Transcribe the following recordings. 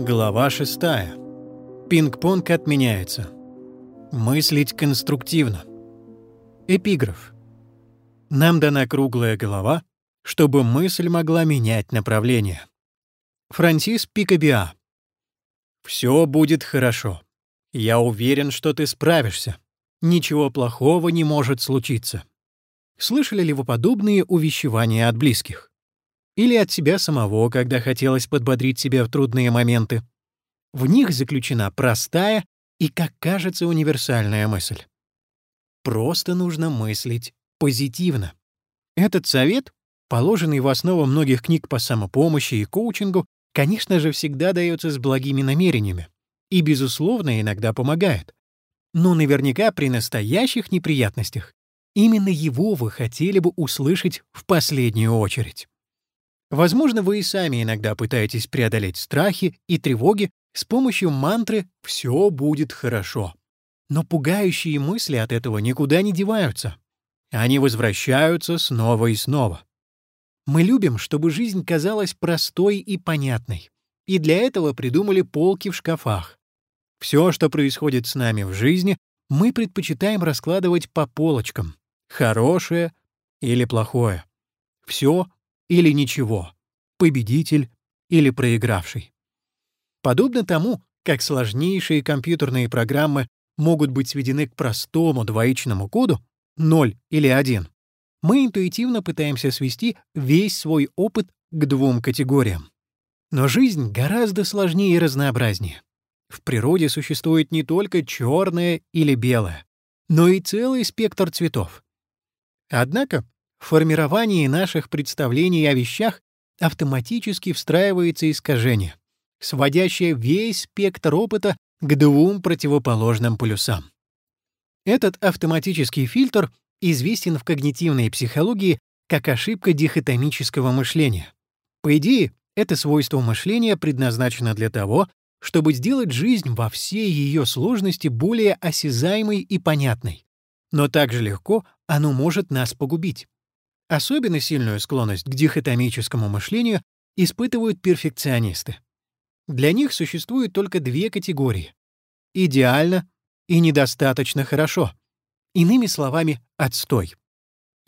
Глава 6. Пинг-понг отменяется. Мыслить конструктивно. Эпиграф. Нам дана круглая голова, чтобы мысль могла менять направление. Франсис Пикабиа. Все будет хорошо. Я уверен, что ты справишься. Ничего плохого не может случиться. Слышали ли вы подобные увещевания от близких? Или от себя самого, когда хотелось подбодрить себя в трудные моменты. В них заключена простая и, как кажется, универсальная мысль. Просто нужно мыслить позитивно. Этот совет, положенный в основу многих книг по самопомощи и коучингу, конечно же, всегда дается с благими намерениями и, безусловно, иногда помогает. Но наверняка при настоящих неприятностях именно его вы хотели бы услышать в последнюю очередь. Возможно, вы и сами иногда пытаетесь преодолеть страхи и тревоги с помощью мантры «все будет хорошо». Но пугающие мысли от этого никуда не деваются. Они возвращаются снова и снова. Мы любим, чтобы жизнь казалась простой и понятной. И для этого придумали полки в шкафах. Все, что происходит с нами в жизни, мы предпочитаем раскладывать по полочкам. Хорошее или плохое. Все или ничего, победитель или проигравший. Подобно тому, как сложнейшие компьютерные программы могут быть сведены к простому двоичному коду 0 или 1, мы интуитивно пытаемся свести весь свой опыт к двум категориям. Но жизнь гораздо сложнее и разнообразнее. В природе существует не только черное или белое, но и целый спектр цветов. Однако в формировании наших представлений о вещах автоматически встраивается искажение, сводящее весь спектр опыта к двум противоположным полюсам. Этот автоматический фильтр известен в когнитивной психологии как ошибка дихотомического мышления. По идее, это свойство мышления предназначено для того, чтобы сделать жизнь во всей ее сложности более осязаемой и понятной. Но также легко оно может нас погубить. Особенно сильную склонность к дихотомическому мышлению испытывают перфекционисты. Для них существует только две категории — идеально и недостаточно хорошо. Иными словами, отстой.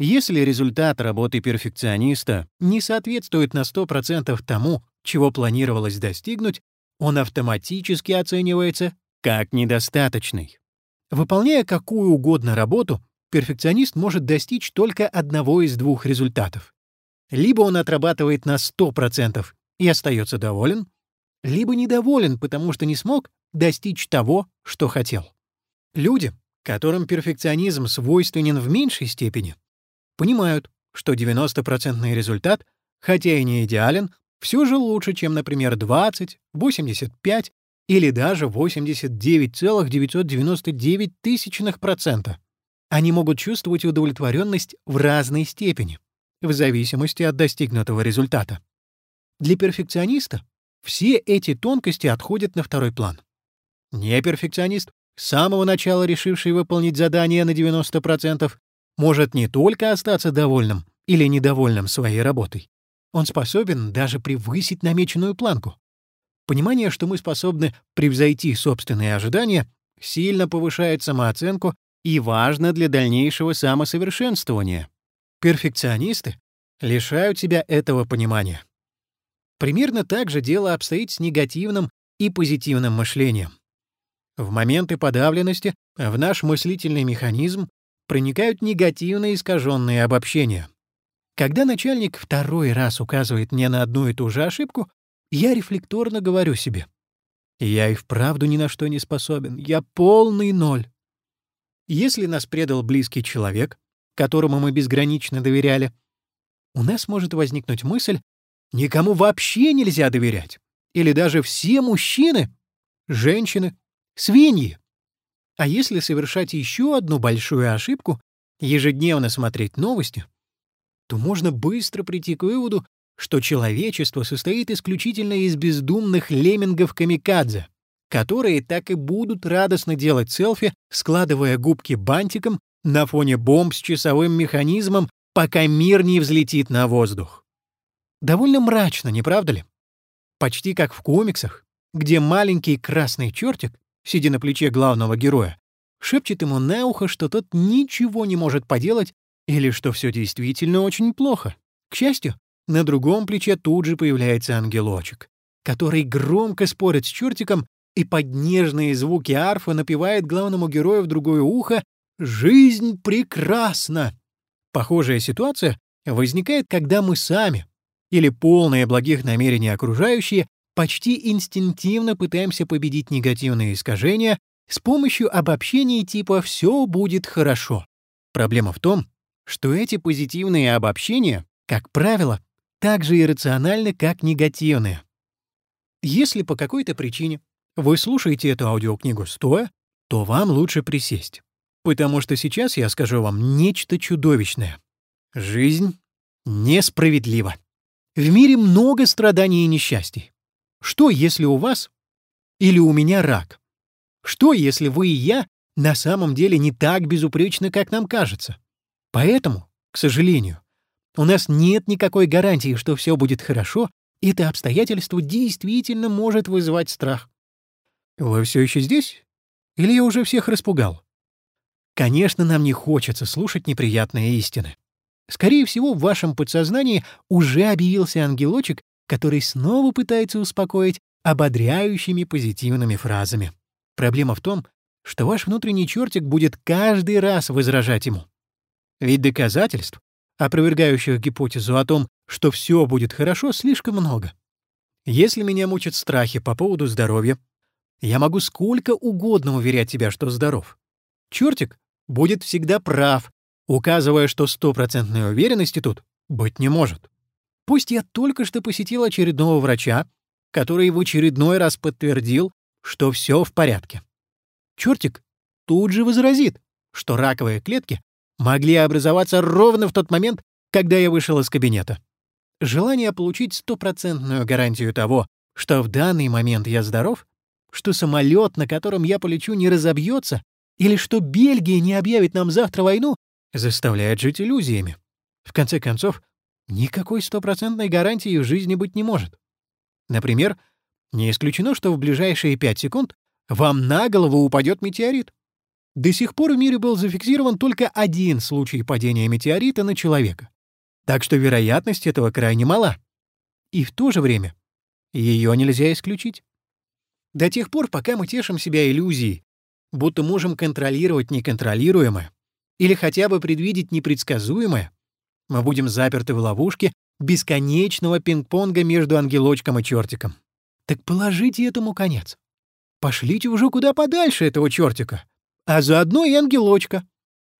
Если результат работы перфекциониста не соответствует на 100% тому, чего планировалось достигнуть, он автоматически оценивается как недостаточный. Выполняя какую угодно работу, перфекционист может достичь только одного из двух результатов. Либо он отрабатывает на 100% и остается доволен, либо недоволен, потому что не смог достичь того, что хотел. Люди, которым перфекционизм свойственен в меньшей степени, понимают, что 90% результат, хотя и не идеален, все же лучше, чем, например, 20, 85 или даже 89,999%. Они могут чувствовать удовлетворенность в разной степени, в зависимости от достигнутого результата. Для перфекциониста все эти тонкости отходят на второй план. Неперфекционист, с самого начала решивший выполнить задание на 90%, может не только остаться довольным или недовольным своей работой, он способен даже превысить намеченную планку. Понимание, что мы способны превзойти собственные ожидания, сильно повышает самооценку и важно для дальнейшего самосовершенствования. Перфекционисты лишают себя этого понимания. Примерно так же дело обстоит с негативным и позитивным мышлением. В моменты подавленности в наш мыслительный механизм проникают негативно искаженные обобщения. Когда начальник второй раз указывает мне на одну и ту же ошибку, я рефлекторно говорю себе, «Я и вправду ни на что не способен, я полный ноль». Если нас предал близкий человек, которому мы безгранично доверяли, у нас может возникнуть мысль «никому вообще нельзя доверять» или даже «все мужчины, женщины, свиньи». А если совершать еще одну большую ошибку, ежедневно смотреть новости, то можно быстро прийти к выводу, что человечество состоит исключительно из бездумных леммингов-камикадзе, которые так и будут радостно делать селфи, складывая губки бантиком на фоне бомб с часовым механизмом, пока мир не взлетит на воздух. Довольно мрачно, не правда ли? Почти как в комиксах, где маленький красный чертик, сидя на плече главного героя, шепчет ему на ухо, что тот ничего не может поделать или что все действительно очень плохо. К счастью, на другом плече тут же появляется ангелочек, который громко спорит с чертиком и под нежные звуки арфа напевает главному герою в другое ухо «Жизнь прекрасна!». Похожая ситуация возникает, когда мы сами или полные благих намерений окружающие почти инстинктивно пытаемся победить негативные искажения с помощью обобщений типа «все будет хорошо». Проблема в том, что эти позитивные обобщения, как правило, так же иррациональны, как негативные. Если по какой-то причине вы слушаете эту аудиокнигу стоя, то вам лучше присесть. Потому что сейчас я скажу вам нечто чудовищное. Жизнь несправедлива. В мире много страданий и несчастий. Что, если у вас или у меня рак? Что, если вы и я на самом деле не так безупречны, как нам кажется? Поэтому, к сожалению, у нас нет никакой гарантии, что все будет хорошо, и это обстоятельство действительно может вызывать страх. Вы все еще здесь? Или я уже всех распугал? Конечно, нам не хочется слушать неприятные истины. Скорее всего, в вашем подсознании уже объявился ангелочек, который снова пытается успокоить ободряющими позитивными фразами. Проблема в том, что ваш внутренний чертик будет каждый раз возражать ему. Ведь доказательств, опровергающих гипотезу о том, что все будет хорошо, слишком много. Если меня мучат страхи по поводу здоровья, я могу сколько угодно уверять тебя, что здоров. Чертик будет всегда прав, указывая, что стопроцентной уверенности тут быть не может. Пусть я только что посетил очередного врача, который в очередной раз подтвердил, что все в порядке. Чертик тут же возразит, что раковые клетки могли образоваться ровно в тот момент, когда я вышел из кабинета. Желание получить стопроцентную гарантию того, что в данный момент я здоров, что самолет, на котором я полечу, не разобьется, или что Бельгия не объявит нам завтра войну, заставляет жить иллюзиями. В конце концов, никакой стопроцентной гарантии в жизни быть не может. Например, не исключено, что в ближайшие 5 секунд вам на голову упадет метеорит. До сих пор в мире был зафиксирован только один случай падения метеорита на человека. Так что вероятность этого крайне мала. И в то же время ее нельзя исключить. До тех пор, пока мы тешим себя иллюзией, будто можем контролировать неконтролируемое или хотя бы предвидеть непредсказуемое, мы будем заперты в ловушке бесконечного пинг-понга между ангелочком и чертиком. Так положите этому конец. Пошлите уже куда подальше этого чертика, а заодно и ангелочка.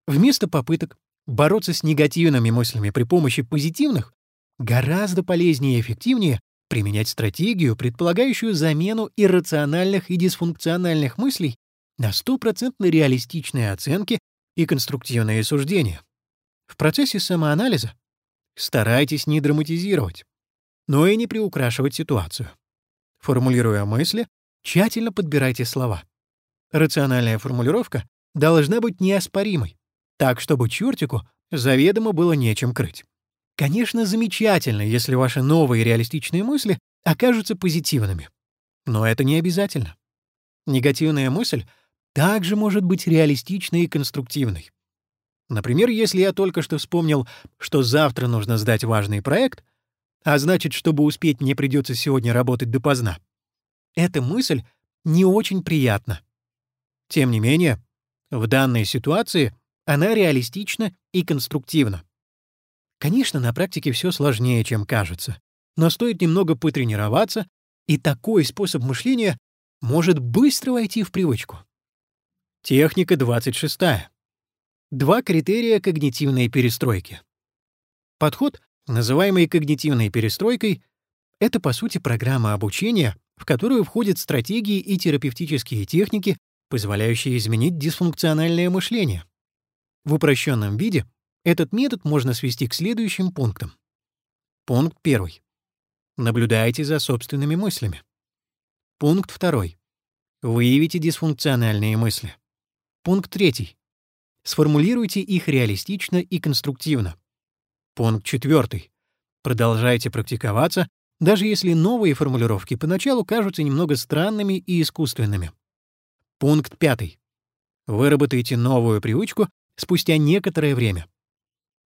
Вместо попыток бороться с негативными мыслями при помощи позитивных гораздо полезнее и эффективнее применять стратегию, предполагающую замену иррациональных и дисфункциональных мыслей на стопроцентно реалистичные оценки и конструктивные суждения. В процессе самоанализа старайтесь не драматизировать, но и не приукрашивать ситуацию. Формулируя мысли, тщательно подбирайте слова. Рациональная формулировка должна быть неоспоримой, так, чтобы чертику заведомо было нечем крыть. Конечно, замечательно, если ваши новые реалистичные мысли окажутся позитивными. Но это не обязательно. Негативная мысль также может быть реалистичной и конструктивной. Например, если я только что вспомнил, что завтра нужно сдать важный проект, а значит, чтобы успеть, мне придется сегодня работать допоздна. Эта мысль не очень приятна. Тем не менее, в данной ситуации она реалистична и конструктивна. Конечно, на практике все сложнее, чем кажется, но стоит немного потренироваться, и такой способ мышления может быстро войти в привычку. Техника 26. Два критерия когнитивной перестройки. Подход, называемый когнитивной перестройкой, это, по сути, программа обучения, в которую входят стратегии и терапевтические техники, позволяющие изменить дисфункциональное мышление. В упрощенном виде этот метод можно свести к следующим пунктам. Пункт первый. Наблюдайте за собственными мыслями. Пункт второй. Выявите дисфункциональные мысли. Пункт третий. Сформулируйте их реалистично и конструктивно. Пункт четвертый. Продолжайте практиковаться, даже если новые формулировки поначалу кажутся немного странными и искусственными. Пункт пятый. Выработайте новую привычку спустя некоторое время.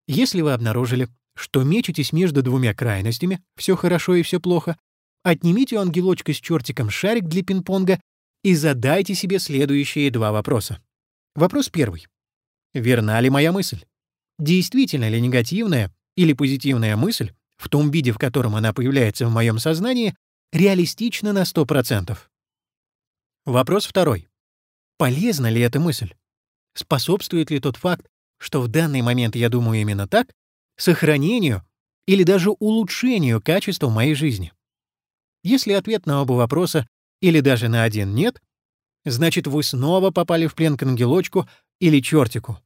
Если вы обнаружили, что мечетесь между двумя крайностями, все хорошо и все плохо, отнимите у ангелочка с чертиком шарик для пинг-понга и задайте себе следующие два вопроса. Вопрос первый. Верна ли моя мысль? Действительно ли негативная или позитивная мысль, в том виде, в котором она появляется в моем сознании, реалистична на 100%? Вопрос второй. Полезна ли эта мысль? Способствует ли тот факт, что в данный момент я думаю именно так, сохранению или даже улучшению качества моей жизни? Если ответ на оба вопроса или даже на один нет, значит, вы снова попали в плен к ангелочку или чертику.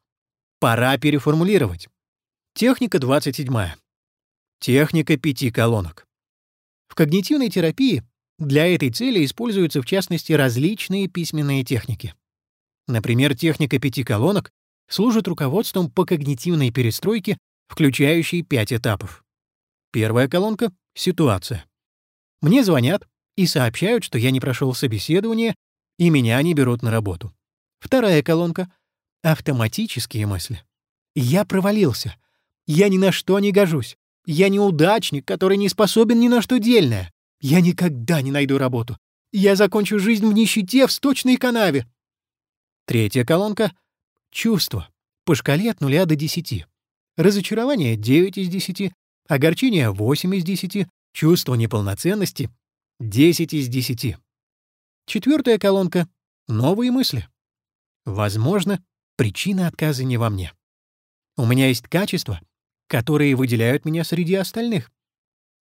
Пора переформулировать. Техника 27. Техника пяти колонок. В когнитивной терапии для этой цели используются в частности различные письменные техники. Например, техника пяти колонок служит руководством по когнитивной перестройке, включающей пять этапов. Первая колонка — ситуация. Мне звонят и сообщают, что я не прошел собеседование, и меня не берут на работу. Вторая колонка — автоматические мысли. Я провалился. Я ни на что не гожусь. Я неудачник, который не способен ни на что дельное. Я никогда не найду работу. Я закончу жизнь в нищете в сточной канаве. Третья колонка — чувства. По шкале от 0 до 10. Разочарование — 9 из 10, огорчение — 8 из 10, чувство неполноценности — 10 из 10. Четвертая колонка — новые мысли. Возможно, причина отказа не во мне. У меня есть качества, которые выделяют меня среди остальных.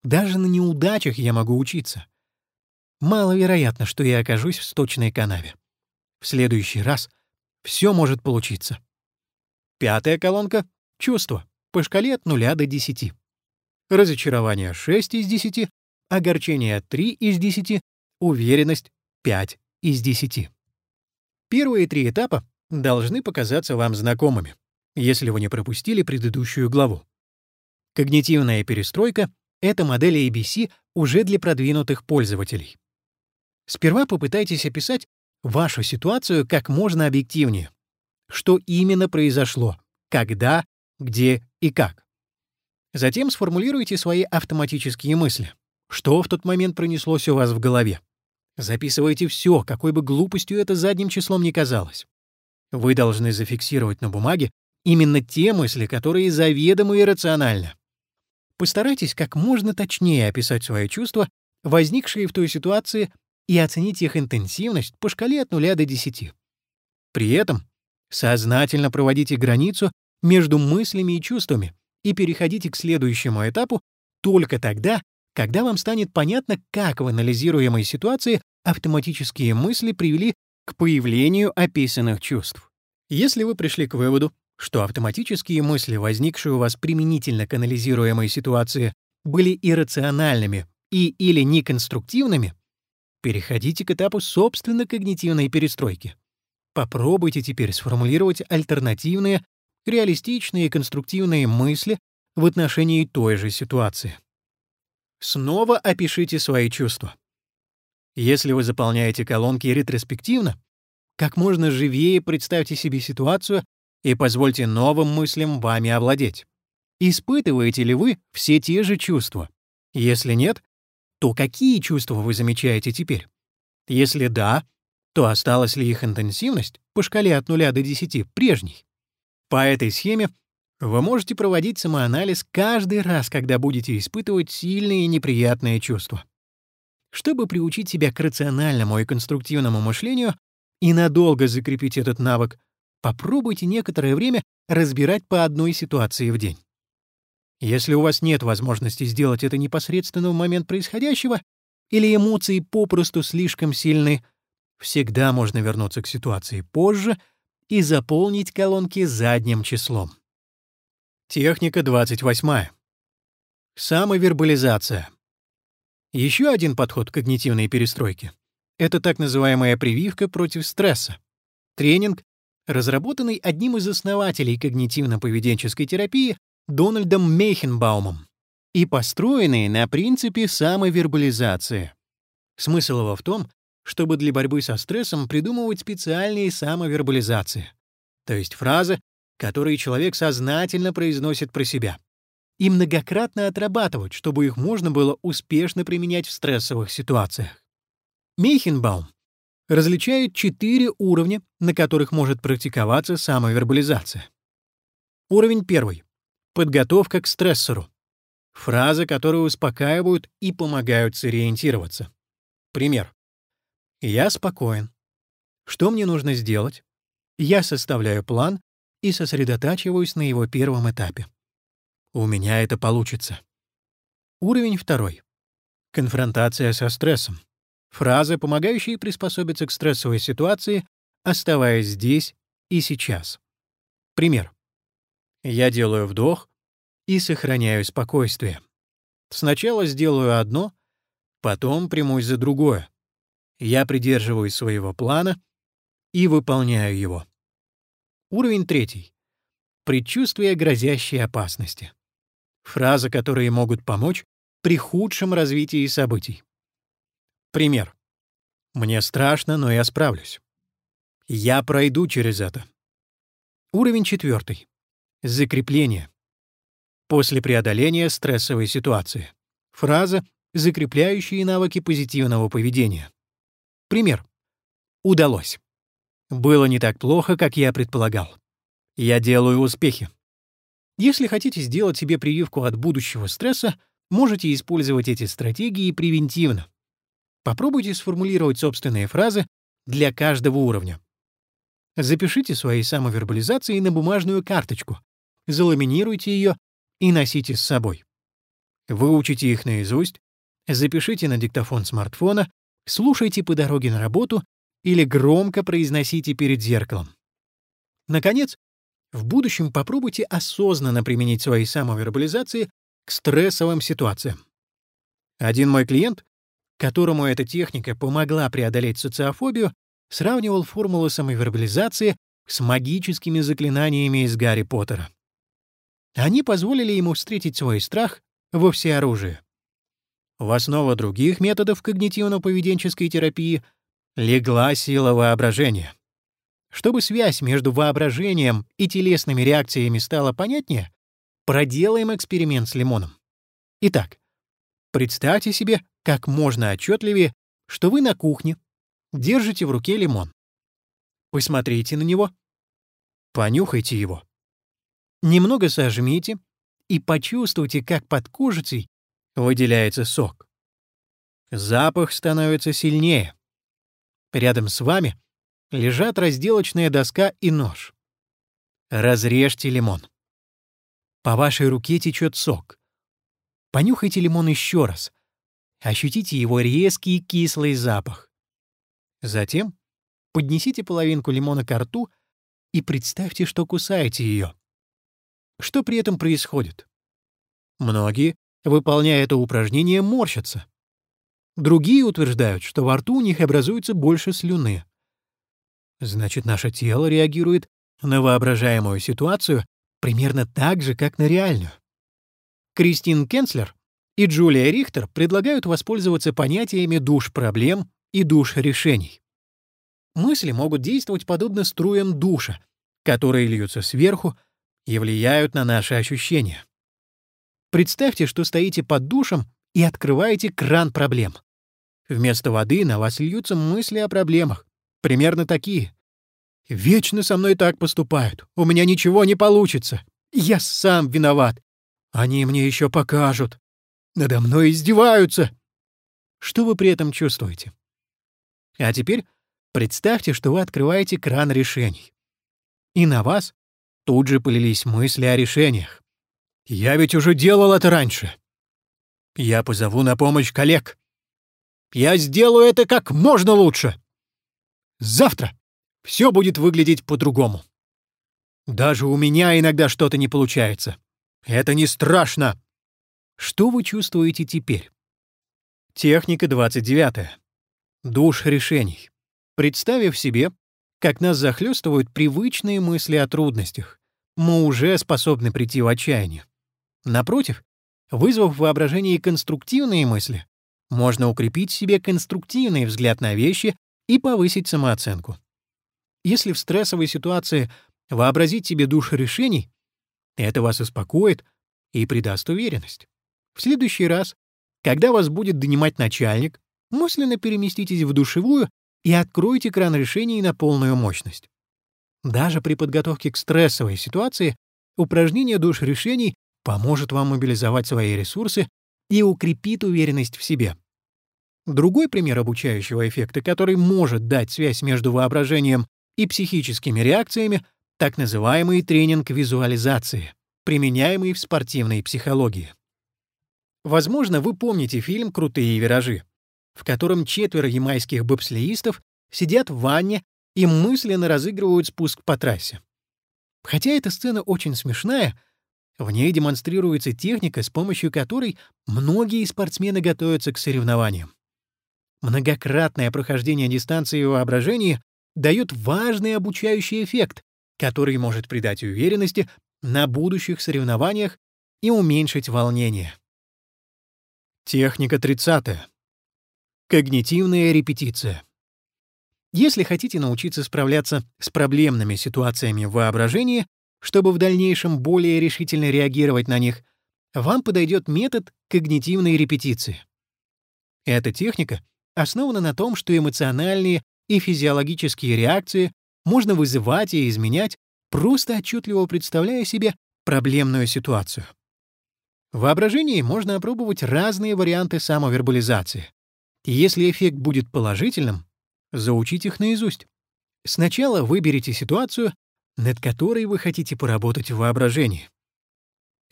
Даже на неудачах я могу учиться. Маловероятно, что я окажусь в сточной канаве. В следующий раз все может получиться. Пятая колонка — чувства, по шкале от 0 до 10. Разочарование — 6 из 10, огорчение — 3 из 10, уверенность — 5 из 10. Первые три этапа должны показаться вам знакомыми, если вы не пропустили предыдущую главу. Когнитивная перестройка — это модель ABC уже для продвинутых пользователей. Сперва попытайтесь описать вашу ситуацию как можно объективнее. Что именно произошло, когда, где и как. Затем сформулируйте свои автоматические мысли. Что в тот момент пронеслось у вас в голове? Записывайте все, какой бы глупостью это задним числом ни казалось. Вы должны зафиксировать на бумаге именно те мысли, которые заведомо иррациональны. Постарайтесь как можно точнее описать свои чувства, возникшие в той ситуации, и оценить их интенсивность по шкале от 0 до 10. При этом сознательно проводите границу между мыслями и чувствами и переходите к следующему этапу только тогда, когда вам станет понятно, как в анализируемой ситуации автоматические мысли привели к появлению описанных чувств. Если вы пришли к выводу, что автоматические мысли, возникшие у вас применительно к анализируемой ситуации, были иррациональными и или неконструктивными, Переходите к этапу собственно когнитивной перестройки. Попробуйте теперь сформулировать альтернативные, реалистичные и конструктивные мысли в отношении той же ситуации. Снова опишите свои чувства. Если вы заполняете колонки ретроспективно, как можно живее представьте себе ситуацию и позвольте новым мыслям вами овладеть. Испытываете ли вы все те же чувства? Если нет, то какие чувства вы замечаете теперь? Если да, то осталась ли их интенсивность по шкале от 0 до 10 прежней? По этой схеме вы можете проводить самоанализ каждый раз, когда будете испытывать сильные неприятные чувства. Чтобы приучить себя к рациональному и конструктивному мышлению и надолго закрепить этот навык, попробуйте некоторое время разбирать по одной ситуации в день. Если у вас нет возможности сделать это непосредственно в момент происходящего, или эмоции попросту слишком сильны, всегда можно вернуться к ситуации позже и заполнить колонки задним числом. Техника 28. Самовербализация. Еще один подход к когнитивной перестройке — это так называемая прививка против стресса. Тренинг, разработанный одним из основателей когнитивно-поведенческой терапии Дональдом Мейхенбаумом. и построенные на принципе самовербализации. Смысл его в том, чтобы для борьбы со стрессом придумывать специальные самовербализации, то есть фразы, которые человек сознательно произносит про себя, и многократно отрабатывать, чтобы их можно было успешно применять в стрессовых ситуациях. Мейхенбаум различает четыре уровня, на которых может практиковаться самовербализация. Уровень первый. Подготовка к стрессору. Фразы, которые успокаивают и помогают сориентироваться. Пример. Я спокоен. Что мне нужно сделать? Я составляю план и сосредотачиваюсь на его первом этапе. У меня это получится. Уровень второй. Конфронтация со стрессом. Фразы, помогающие приспособиться к стрессовой ситуации, оставаясь здесь и сейчас. Пример. Я делаю вдох и сохраняю спокойствие. Сначала сделаю одно, потом примусь за другое. Я придерживаюсь своего плана и выполняю его. Уровень третий. Предчувствие грозящей опасности. Фразы, которые могут помочь при худшем развитии событий. Пример. Мне страшно, но я справлюсь. Я пройду через это. Уровень четвертый. Закрепление. После преодоления стрессовой ситуации. Фраза, закрепляющие навыки позитивного поведения. Пример. Удалось. Было не так плохо, как я предполагал. Я делаю успехи. Если хотите сделать себе прививку от будущего стресса, можете использовать эти стратегии превентивно. Попробуйте сформулировать собственные фразы для каждого уровня. Запишите свои самовербализации на бумажную карточку заламинируйте ее и носите с собой. Выучите их наизусть, запишите на диктофон смартфона, слушайте по дороге на работу или громко произносите перед зеркалом. Наконец, в будущем попробуйте осознанно применить свои самовербализации к стрессовым ситуациям. Один мой клиент, которому эта техника помогла преодолеть социофобию, сравнивал формулу самовербализации с магическими заклинаниями из Гарри Поттера. Они позволили ему встретить свой страх во всеоружии. В основу других методов когнитивно-поведенческой терапии легла сила воображения. Чтобы связь между воображением и телесными реакциями стала понятнее, проделаем эксперимент с лимоном. Итак, представьте себе как можно отчетливее, что вы на кухне, держите в руке лимон. Посмотрите на него, понюхайте его. Немного сожмите и почувствуйте, как под кожицей выделяется сок. Запах становится сильнее. Рядом с вами лежат разделочная доска и нож. Разрежьте лимон. По вашей руке течет сок. Понюхайте лимон еще раз. Ощутите его резкий кислый запах. Затем поднесите половинку лимона к рту и представьте, что кусаете ее. Что при этом происходит? Многие, выполняя это упражнение, морщатся. Другие утверждают, что во рту у них образуется больше слюны. Значит, наше тело реагирует на воображаемую ситуацию примерно так же, как на реальную. Кристин Кенслер и Джулия Рихтер предлагают воспользоваться понятиями душ проблем и душ решений. Мысли могут действовать подобно струям душа, которые льются сверху, и влияют на наши ощущения. Представьте, что стоите под душем и открываете кран проблем. Вместо воды на вас льются мысли о проблемах. Примерно такие. «Вечно со мной так поступают. У меня ничего не получится. Я сам виноват. Они мне еще покажут. Надо мной издеваются». Что вы при этом чувствуете? А теперь представьте, что вы открываете кран решений. И на вас Тут же полились мысли о решениях. «Я ведь уже делал это раньше. Я позову на помощь коллег. Я сделаю это как можно лучше. Завтра все будет выглядеть по-другому. Даже у меня иногда что-то не получается. Это не страшно. Что вы чувствуете теперь? Техника 29. Душ решений. Представив себе, как нас захлестывают привычные мысли о трудностях, мы уже способны прийти в отчаяние. Напротив, Вызвав воображении конструктивные мысли, можно укрепить в себе конструктивный взгляд на вещи и повысить самооценку. Если в стрессовой ситуации вообразить себе душ решений, это вас успокоит и придаст уверенность. В следующий раз, когда вас будет донимать начальник, мысленно переместитесь в душевую и откройте кран решений на полную мощность. Даже при подготовке к стрессовой ситуации упражнение душ решений поможет вам мобилизовать свои ресурсы и укрепит уверенность в себе. Другой пример обучающего эффекта, который может дать связь между воображением и психическими реакциями, так называемый тренинг визуализации, применяемый в спортивной психологии. Возможно, вы помните фильм «Крутые виражи», в котором четверо ямайских бобслеистов сидят в ванне и мысленно разыгрывают спуск по трассе. Хотя эта сцена очень смешная, в ней демонстрируется техника, с помощью которой многие спортсмены готовятся к соревнованиям. Многократное прохождение дистанции в воображении дает важный обучающий эффект, который может придать уверенности на будущих соревнованиях и уменьшить волнение. Техника 30. Когнитивная репетиция. Если хотите научиться справляться с проблемными ситуациями в воображении, чтобы в дальнейшем более решительно реагировать на них, вам подойдет метод когнитивной репетиции. Эта техника основана на том, что эмоциональные и физиологические реакции можно вызывать и изменять, просто отчетливо представляя себе проблемную ситуацию. В воображении можно опробовать разные варианты самовербализации. Если эффект будет положительным, заучить их наизусть. Сначала выберите ситуацию, над которой вы хотите поработать в воображении.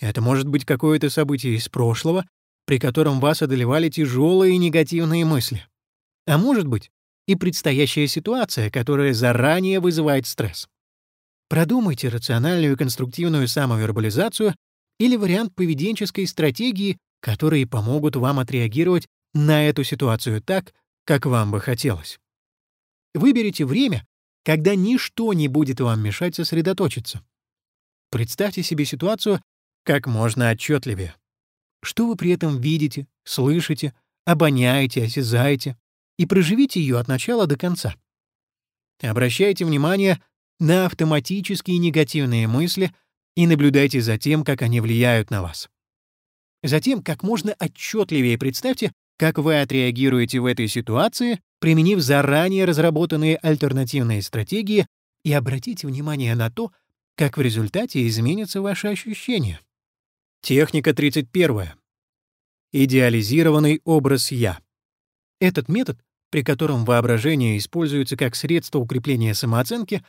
Это может быть какое-то событие из прошлого, при котором вас одолевали тяжелые негативные мысли. А может быть и предстоящая ситуация, которая заранее вызывает стресс. Продумайте рациональную и конструктивную самовербализацию или вариант поведенческой стратегии, которые помогут вам отреагировать на эту ситуацию так, как вам бы хотелось. Выберите время, когда ничто не будет вам мешать сосредоточиться. Представьте себе ситуацию как можно отчетливее. Что вы при этом видите, слышите, обоняете, осязаете, и проживите ее от начала до конца. Обращайте внимание на автоматические негативные мысли и наблюдайте за тем, как они влияют на вас. Затем, как можно отчетливее представьте, как вы отреагируете в этой ситуации применив заранее разработанные альтернативные стратегии и обратите внимание на то, как в результате изменятся ваши ощущения. Техника 31. Идеализированный образ «я». Этот метод, при котором воображение используется как средство укрепления самооценки,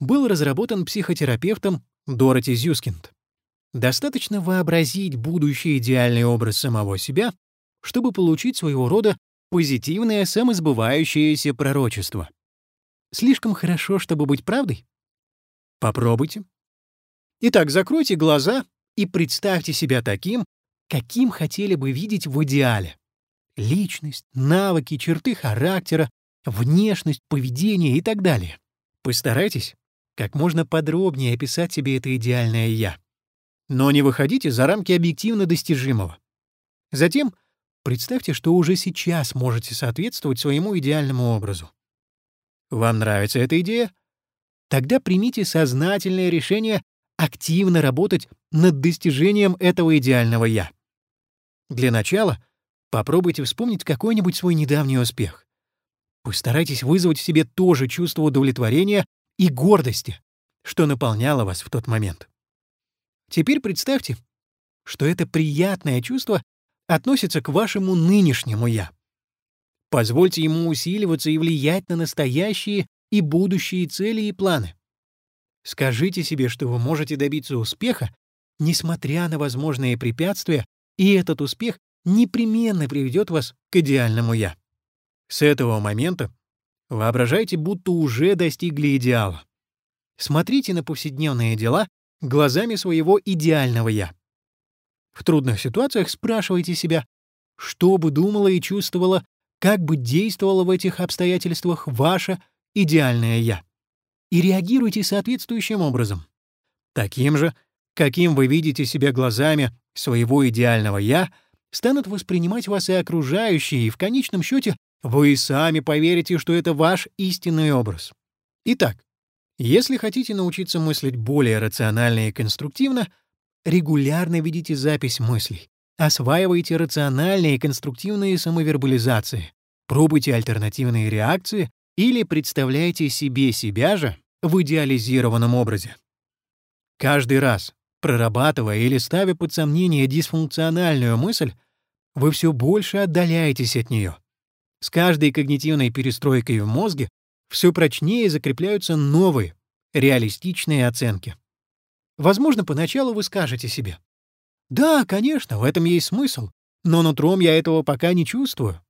был разработан психотерапевтом Дороти Зюскинд. Достаточно вообразить будущий идеальный образ самого себя, чтобы получить своего рода позитивное самосбывающееся пророчество. Слишком хорошо, чтобы быть правдой? Попробуйте. Итак, закройте глаза и представьте себя таким, каким хотели бы видеть в идеале. Личность, навыки, черты характера, внешность, поведение и так далее. Постарайтесь как можно подробнее описать себе это идеальное «я». Но не выходите за рамки объективно достижимого. Затем Представьте, что уже сейчас можете соответствовать своему идеальному образу. Вам нравится эта идея? Тогда примите сознательное решение активно работать над достижением этого идеального «я». Для начала попробуйте вспомнить какой-нибудь свой недавний успех. Постарайтесь вызвать в себе то же чувство удовлетворения и гордости, что наполняло вас в тот момент. Теперь представьте, что это приятное чувство относится к вашему нынешнему «я». Позвольте ему усиливаться и влиять на настоящие и будущие цели и планы. Скажите себе, что вы можете добиться успеха, несмотря на возможные препятствия, и этот успех непременно приведет вас к идеальному «я». С этого момента воображайте, будто уже достигли идеала. Смотрите на повседневные дела глазами своего идеального «я». В трудных ситуациях спрашивайте себя, что бы думала и чувствовала, как бы действовало в этих обстоятельствах ваше идеальное «я». И реагируйте соответствующим образом. Таким же, каким вы видите себя глазами своего идеального «я» станут воспринимать вас и окружающие, и в конечном счете вы сами поверите, что это ваш истинный образ. Итак, если хотите научиться мыслить более рационально и конструктивно, регулярно ведите запись мыслей, осваивайте рациональные и конструктивные самовербализации, пробуйте альтернативные реакции или представляйте себе себя же в идеализированном образе. Каждый раз, прорабатывая или ставя под сомнение дисфункциональную мысль, вы все больше отдаляетесь от нее. С каждой когнитивной перестройкой в мозге все прочнее закрепляются новые, реалистичные оценки. Возможно, поначалу вы скажете себе, «Да, конечно, в этом есть смысл, но нутром я этого пока не чувствую».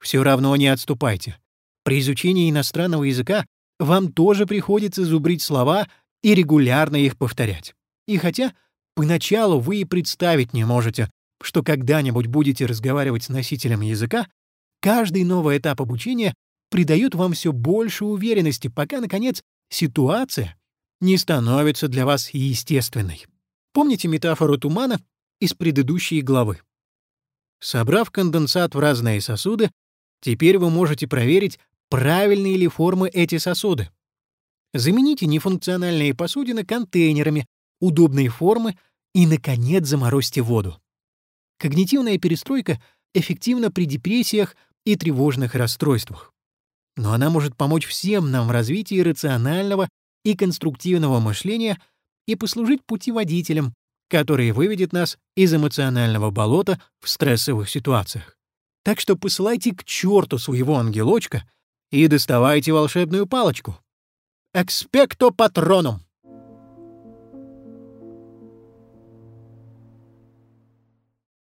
Все равно не отступайте. При изучении иностранного языка вам тоже приходится зубрить слова и регулярно их повторять. И хотя поначалу вы и представить не можете, что когда-нибудь будете разговаривать с носителем языка, каждый новый этап обучения придает вам все больше уверенности, пока, наконец, ситуация не становится для вас естественной. Помните метафору тумана из предыдущей главы? Собрав конденсат в разные сосуды, теперь вы можете проверить, правильные ли формы эти сосуды. Замените нефункциональные посудины контейнерами удобной формы и, наконец, заморозьте воду. Когнитивная перестройка эффективна при депрессиях и тревожных расстройствах. Но она может помочь всем нам в развитии рационального и конструктивного мышления и послужить путеводителем, который выведет нас из эмоционального болота в стрессовых ситуациях. Так что посылайте к черту своего ангелочка и доставайте волшебную палочку. Экспекто патроном!